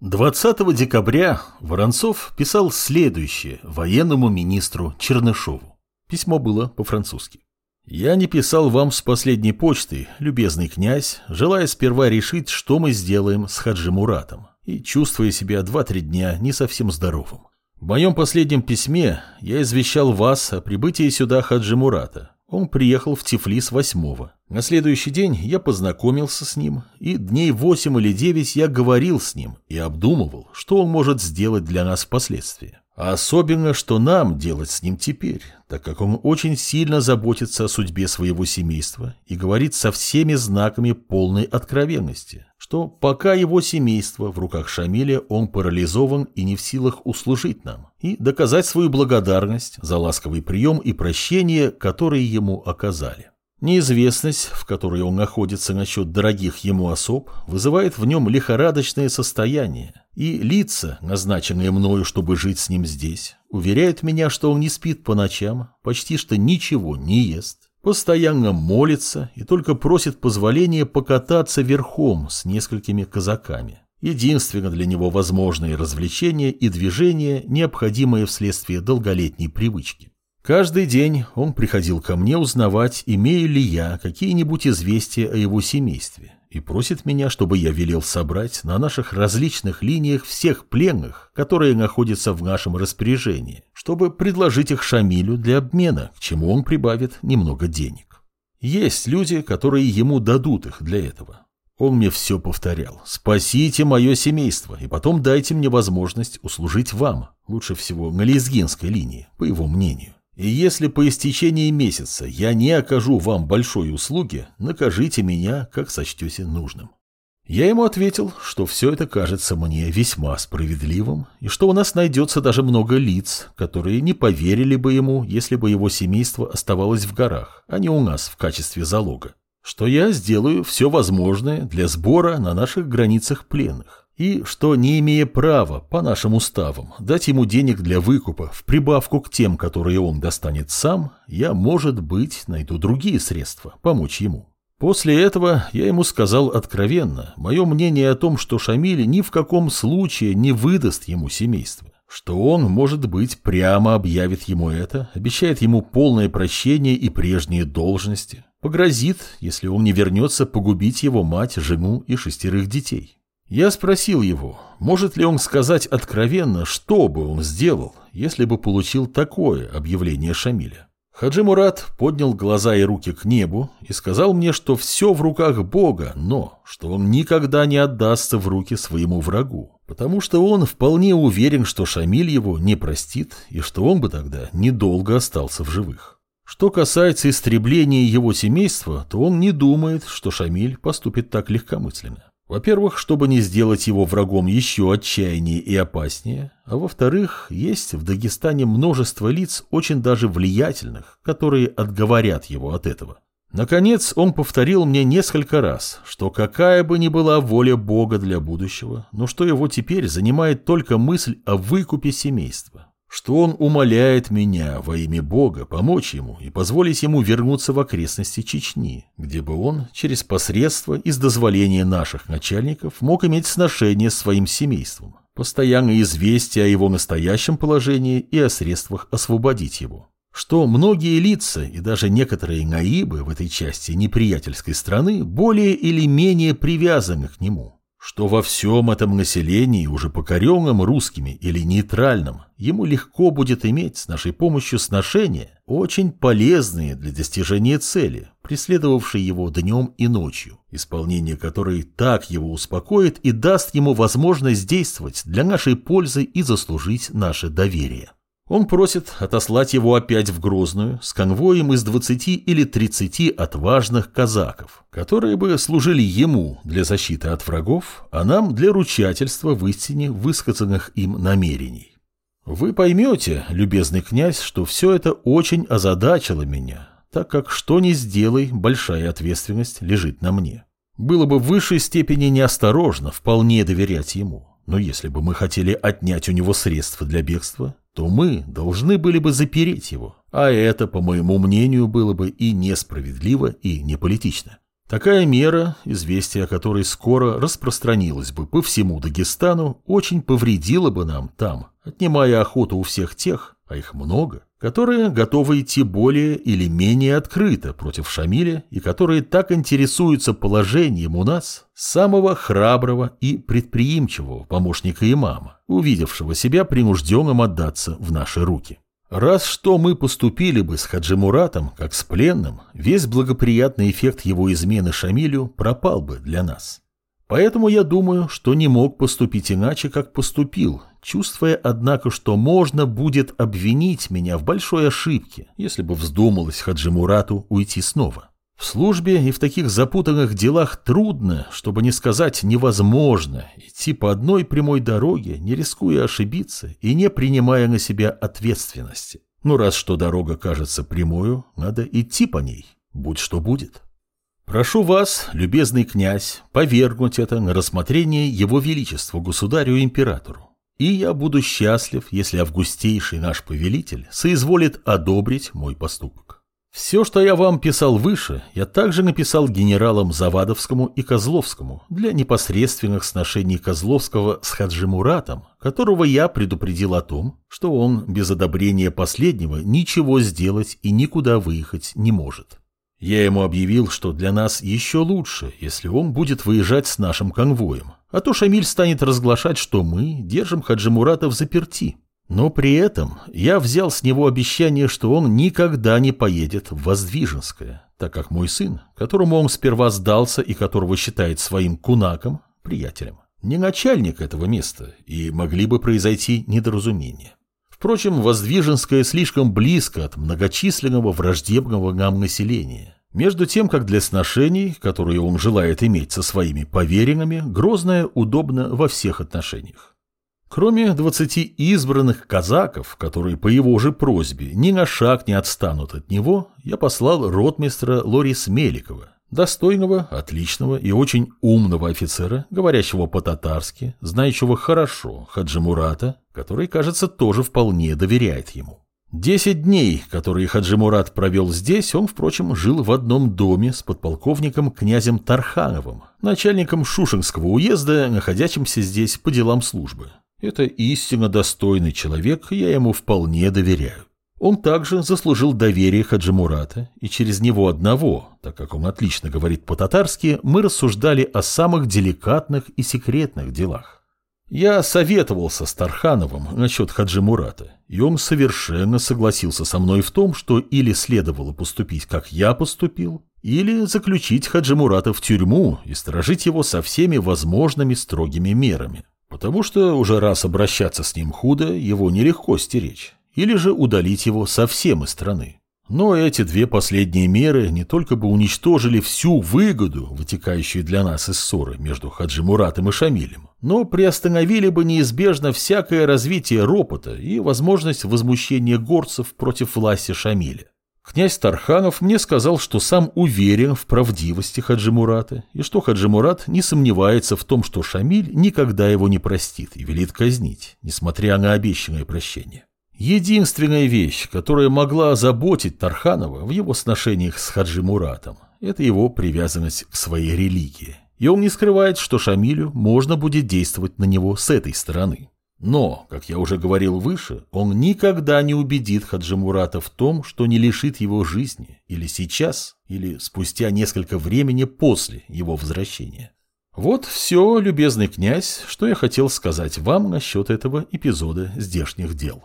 20 декабря Воронцов писал следующее военному министру Чернышову. Письмо было по-французски. «Я не писал вам с последней почты, любезный князь, желая сперва решить, что мы сделаем с Хаджи Муратом, и чувствуя себя два-три дня не совсем здоровым. В моем последнем письме я извещал вас о прибытии сюда Хаджи Мурата, он приехал в Тифлис восьмого. На следующий день я познакомился с ним, и дней восемь или девять я говорил с ним и обдумывал, что он может сделать для нас впоследствии. Особенно, что нам делать с ним теперь, так как он очень сильно заботится о судьбе своего семейства и говорит со всеми знаками полной откровенности, что пока его семейство в руках Шамиля, он парализован и не в силах услужить нам, и доказать свою благодарность за ласковый прием и прощение, которые ему оказали. Неизвестность, в которой он находится насчет дорогих ему особ, вызывает в нем лихорадочное состояние, и лица, назначенные мною, чтобы жить с ним здесь, уверяют меня, что он не спит по ночам, почти что ничего не ест, постоянно молится и только просит позволения покататься верхом с несколькими казаками. Единственное для него возможное развлечение и движение, необходимое вследствие долголетней привычки. Каждый день он приходил ко мне узнавать, имею ли я какие-нибудь известия о его семействе, и просит меня, чтобы я велел собрать на наших различных линиях всех пленных, которые находятся в нашем распоряжении, чтобы предложить их Шамилю для обмена, к чему он прибавит немного денег. Есть люди, которые ему дадут их для этого. Он мне все повторял. «Спасите мое семейство, и потом дайте мне возможность услужить вам, лучше всего на лезгинской линии, по его мнению». И если по истечении месяца я не окажу вам большой услуги, накажите меня, как сочтете нужным. Я ему ответил, что все это кажется мне весьма справедливым, и что у нас найдется даже много лиц, которые не поверили бы ему, если бы его семейство оставалось в горах, а не у нас в качестве залога. Что я сделаю все возможное для сбора на наших границах пленных и что, не имея права, по нашим уставам, дать ему денег для выкупа в прибавку к тем, которые он достанет сам, я, может быть, найду другие средства помочь ему. После этого я ему сказал откровенно мое мнение о том, что Шамиль ни в каком случае не выдаст ему семейство, что он, может быть, прямо объявит ему это, обещает ему полное прощение и прежние должности, погрозит, если он не вернется, погубить его мать, жену и шестерых детей. Я спросил его, может ли он сказать откровенно, что бы он сделал, если бы получил такое объявление Шамиля. Хаджи Мурат поднял глаза и руки к небу и сказал мне, что все в руках Бога, но что он никогда не отдастся в руки своему врагу, потому что он вполне уверен, что Шамиль его не простит и что он бы тогда недолго остался в живых. Что касается истребления его семейства, то он не думает, что Шамиль поступит так легкомысленно. Во-первых, чтобы не сделать его врагом еще отчаяннее и опаснее, а во-вторых, есть в Дагестане множество лиц очень даже влиятельных, которые отговорят его от этого. Наконец, он повторил мне несколько раз, что какая бы ни была воля Бога для будущего, но что его теперь занимает только мысль о выкупе семейства что он умоляет меня во имя Бога помочь ему и позволить ему вернуться в окрестности Чечни, где бы он через посредство и с дозволения наших начальников мог иметь сношение с своим семейством, постоянно известие о его настоящем положении и о средствах освободить его. Что многие лица и даже некоторые наибы в этой части неприятельской страны более или менее привязаны к нему – что во всем этом населении, уже покоренном русскими или нейтральном, ему легко будет иметь с нашей помощью сношения, очень полезные для достижения цели, преследовавшей его днем и ночью, исполнение которой так его успокоит и даст ему возможность действовать для нашей пользы и заслужить наше доверие. Он просит отослать его опять в Грозную с конвоем из 20 или 30 отважных казаков, которые бы служили ему для защиты от врагов, а нам для ручательства в истине высказанных им намерений. Вы поймете, любезный князь, что все это очень озадачило меня, так как что ни сделай, большая ответственность лежит на мне. Было бы в высшей степени неосторожно вполне доверять ему. Но если бы мы хотели отнять у него средства для бегства, то мы должны были бы запереть его, а это, по моему мнению, было бы и несправедливо, и неполитично. Такая мера, известие о которой скоро распространилось бы по всему Дагестану, очень повредила бы нам там, отнимая охоту у всех тех, а их много, которые готовы идти более или менее открыто против Шамиля и которые так интересуются положением у нас самого храброго и предприимчивого помощника имама, увидевшего себя принужденным отдаться в наши руки. Раз что мы поступили бы с Хаджимуратом, как с пленным, весь благоприятный эффект его измены Шамилю пропал бы для нас. Поэтому я думаю, что не мог поступить иначе, как поступил, чувствуя, однако, что можно будет обвинить меня в большой ошибке, если бы вздумалось Хаджимурату уйти снова. В службе и в таких запутанных делах трудно, чтобы не сказать невозможно, идти по одной прямой дороге, не рискуя ошибиться и не принимая на себя ответственности. Ну, раз что дорога кажется прямою, надо идти по ней, будь что будет. Прошу вас, любезный князь, повергнуть это на рассмотрение его величеству государю-императору. И я буду счастлив, если августейший наш повелитель соизволит одобрить мой поступок. Все, что я вам писал выше, я также написал генералам Завадовскому и Козловскому для непосредственных сношений Козловского с Хаджимуратом, которого я предупредил о том, что он без одобрения последнего ничего сделать и никуда выехать не может. Я ему объявил, что для нас еще лучше, если он будет выезжать с нашим конвоем, а то Шамиль станет разглашать, что мы держим Хаджимурата в заперти. Но при этом я взял с него обещание, что он никогда не поедет в Воздвиженское, так как мой сын, которому он сперва сдался и которого считает своим кунаком, приятелем, не начальник этого места, и могли бы произойти недоразумения. Впрочем, Воздвиженское слишком близко от многочисленного враждебного нам населения. Между тем, как для сношений, которые он желает иметь со своими поверенными, Грозное удобно во всех отношениях. Кроме двадцати избранных казаков, которые по его же просьбе ни на шаг не отстанут от него, я послал ротмистра Лорис Меликова, достойного, отличного и очень умного офицера, говорящего по-татарски, знающего хорошо Хаджимурата, который, кажется, тоже вполне доверяет ему. Десять дней, которые Хаджимурат провел здесь, он, впрочем, жил в одном доме с подполковником князем Тархановым, начальником Шушинского уезда, находящимся здесь по делам службы. Это истинно достойный человек, я ему вполне доверяю. Он также заслужил доверие Хаджимурата, и через него одного, так как он отлично говорит по-татарски, мы рассуждали о самых деликатных и секретных делах. Я советовался с Тархановым насчет Хаджимурата, и он совершенно согласился со мной в том, что или следовало поступить, как я поступил, или заключить Хаджимурата в тюрьму и сторожить его со всеми возможными строгими мерами. Потому что уже раз обращаться с ним худо, его нелегко стеречь, или же удалить его совсем из страны. Но эти две последние меры не только бы уничтожили всю выгоду, вытекающую для нас из ссоры между Хаджи Муратом и Шамилем, но приостановили бы неизбежно всякое развитие ропота и возможность возмущения горцев против власти Шамиля. Князь Тарханов мне сказал, что сам уверен в правдивости Хаджимурата, и что Хаджимурат не сомневается в том, что Шамиль никогда его не простит и велит казнить, несмотря на обещанное прощение. Единственная вещь, которая могла озаботить Тарханова в его сношениях с Хаджимуратом, это его привязанность к своей религии. И он не скрывает, что Шамилю можно будет действовать на него с этой стороны. Но, как я уже говорил выше, он никогда не убедит Хаджимурата в том, что не лишит его жизни, или сейчас, или спустя несколько времени после его возвращения. Вот все, любезный князь, что я хотел сказать вам насчет этого эпизода здешних дел.